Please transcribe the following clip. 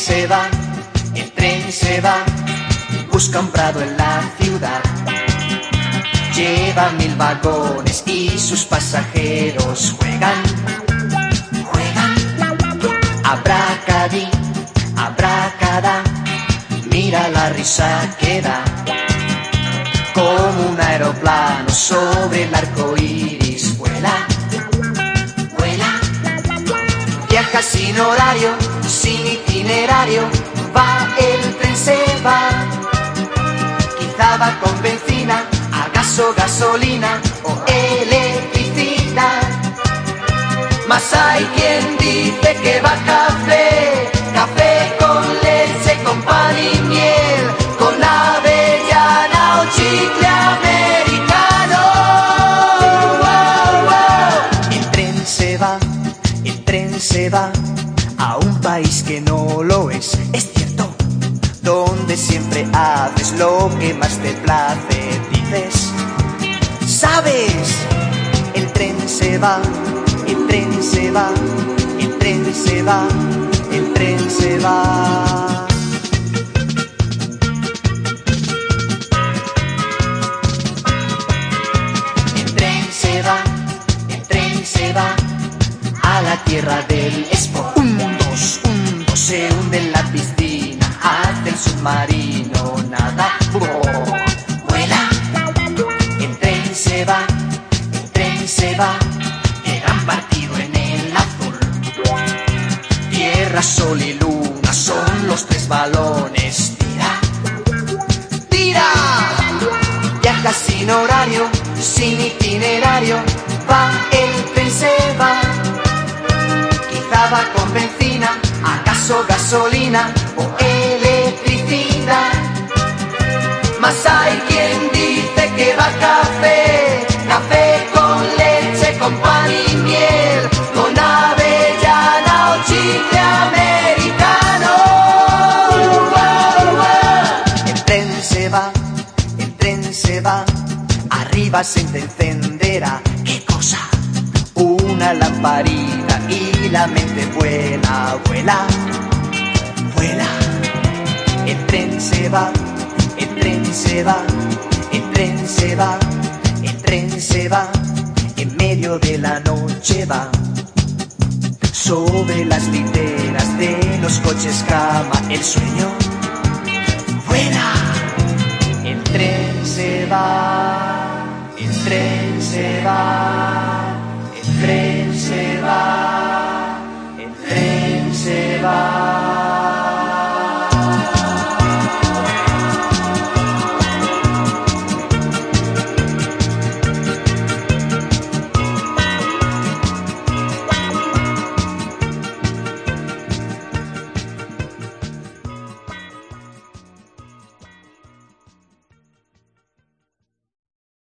se va, el tren se va, busca un prado en la ciudad. Lleva mil vagones y sus pasajeros juegan, juegan. Abracadí, abracada, mira la risa que da. Como un aeroplano sobre el arco iris vuela, vuela. Viaja sin horario, va el tren se va. Quizá va con benzina, a gasolina o electricidad. Mas hay quien dice que va café, café con leche, con pan y miel, con avellana o chicle americano. Wow, wow. El tren se va, el tren se va país que no lo es, es cierto, donde siempre haces lo que más te place, dices, sabes, el tren se va, el tren se va, el tren se va, el tren se va. El tren se va, el tren se va a la tierra del Expo. Dos, se hunde en la piscina, hace el submarino, nada, vuela. El tren se va, el tren se va, el gran partido en el azul. Tierra, sol y luna son los tres balones, tira, tira. Viaja sin horario, sin itinerario, va el tren se va. Quizá va con benzina, gasolina o electricidad. Mas hay quien dice que va café, café con leche, con pan y miel, con avellana o chicle americano. El tren se va, el tren se va, arriba se te encenderá. ¿Qué cosa? Una lamparina y la mente vuela, vuela, vuela. El tren se va, el tren se va, el tren se va, el tren se va, en medio de la noche va. Sobre las literas de los coches cama el sueño.